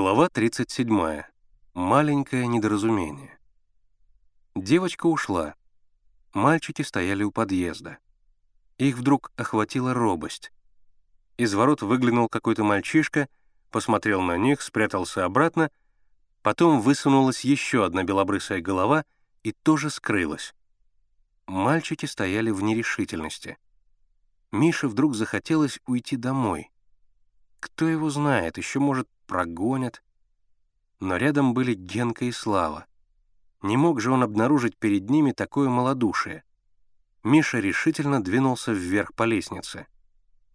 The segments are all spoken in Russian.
Глава 37. Маленькое недоразумение. Девочка ушла. Мальчики стояли у подъезда. Их вдруг охватила робость. Из ворот выглянул какой-то мальчишка, посмотрел на них, спрятался обратно, потом высунулась еще одна белобрысая голова и тоже скрылась. Мальчики стояли в нерешительности. Мише вдруг захотелось уйти домой. Кто его знает, еще, может, прогонят. Но рядом были Генка и Слава. Не мог же он обнаружить перед ними такое малодушие. Миша решительно двинулся вверх по лестнице.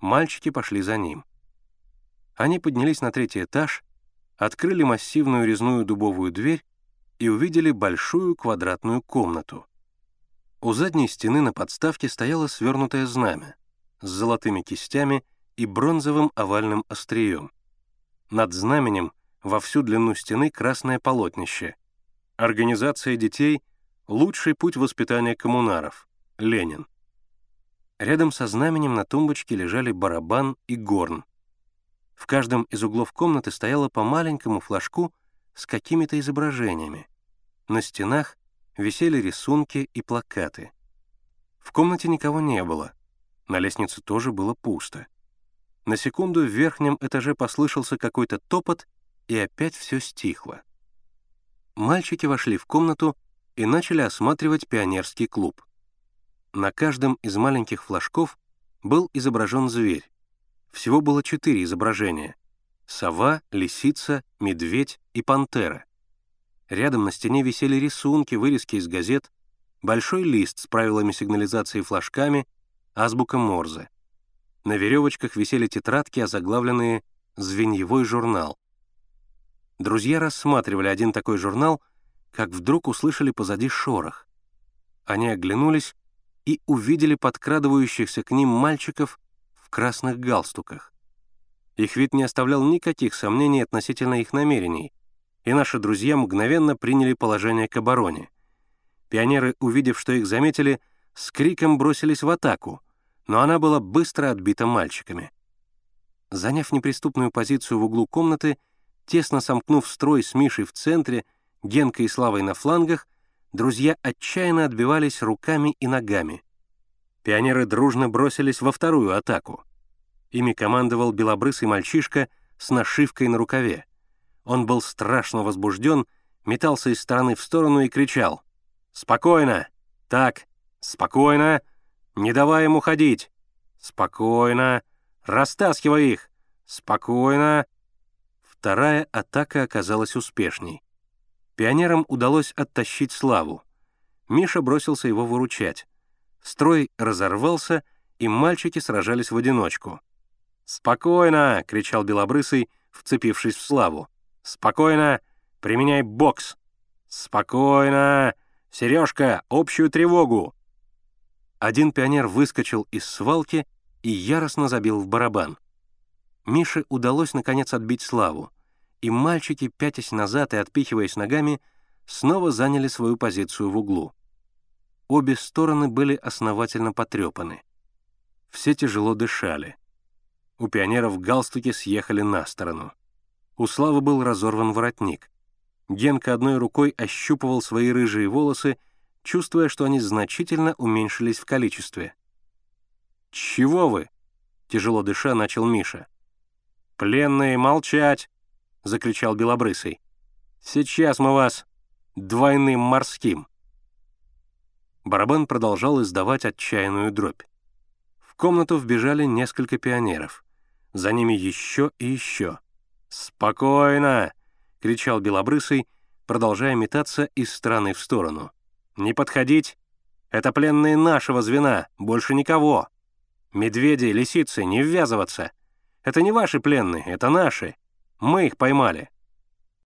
Мальчики пошли за ним. Они поднялись на третий этаж, открыли массивную резную дубовую дверь и увидели большую квадратную комнату. У задней стены на подставке стояло свернутое знамя с золотыми кистями и бронзовым овальным острием. Над знаменем во всю длину стены красное полотнище. Организация детей — лучший путь воспитания коммунаров. Ленин. Рядом со знаменем на тумбочке лежали барабан и горн. В каждом из углов комнаты стояло по маленькому флажку с какими-то изображениями. На стенах висели рисунки и плакаты. В комнате никого не было. На лестнице тоже было пусто. На секунду в верхнем этаже послышался какой-то топот, и опять все стихло. Мальчики вошли в комнату и начали осматривать пионерский клуб. На каждом из маленьких флажков был изображен зверь. Всего было четыре изображения — сова, лисица, медведь и пантера. Рядом на стене висели рисунки, вырезки из газет, большой лист с правилами сигнализации флажками, азбука Морзе. На веревочках висели тетрадки, озаглавленные «Звеньевой журнал». Друзья рассматривали один такой журнал, как вдруг услышали позади шорох. Они оглянулись и увидели подкрадывающихся к ним мальчиков в красных галстуках. Их вид не оставлял никаких сомнений относительно их намерений, и наши друзья мгновенно приняли положение к обороне. Пионеры, увидев, что их заметили, с криком бросились в атаку — но она была быстро отбита мальчиками. Заняв неприступную позицию в углу комнаты, тесно сомкнув строй с Мишей в центре, Генкой и Славой на флангах, друзья отчаянно отбивались руками и ногами. Пионеры дружно бросились во вторую атаку. Ими командовал белобрысый мальчишка с нашивкой на рукаве. Он был страшно возбужден, метался из стороны в сторону и кричал «Спокойно! Так, спокойно! Не давай ему ходить. Спокойно. Растаскивай их. Спокойно. Вторая атака оказалась успешней. Пионерам удалось оттащить Славу. Миша бросился его выручать. Строй разорвался, и мальчики сражались в одиночку. «Спокойно!» — кричал Белобрысый, вцепившись в Славу. «Спокойно! Применяй бокс! Спокойно! Сережка, общую тревогу!» Один пионер выскочил из свалки и яростно забил в барабан. Мише удалось наконец отбить славу, и мальчики, пятясь назад и отпихиваясь ногами, снова заняли свою позицию в углу. Обе стороны были основательно потрепаны. Все тяжело дышали. У пионеров галстуки съехали на сторону. У Славы был разорван воротник. Генка одной рукой ощупывал свои рыжие волосы чувствуя, что они значительно уменьшились в количестве. «Чего вы?» — тяжело дыша начал Миша. «Пленные, молчать!» — закричал Белобрысый. «Сейчас мы вас двойным морским!» Барабан продолжал издавать отчаянную дробь. В комнату вбежали несколько пионеров. За ними еще и еще. «Спокойно!» — кричал Белобрысый, продолжая метаться из стороны в сторону. «Не подходить! Это пленные нашего звена, больше никого! Медведи, лисицы, не ввязываться! Это не ваши пленные, это наши! Мы их поймали!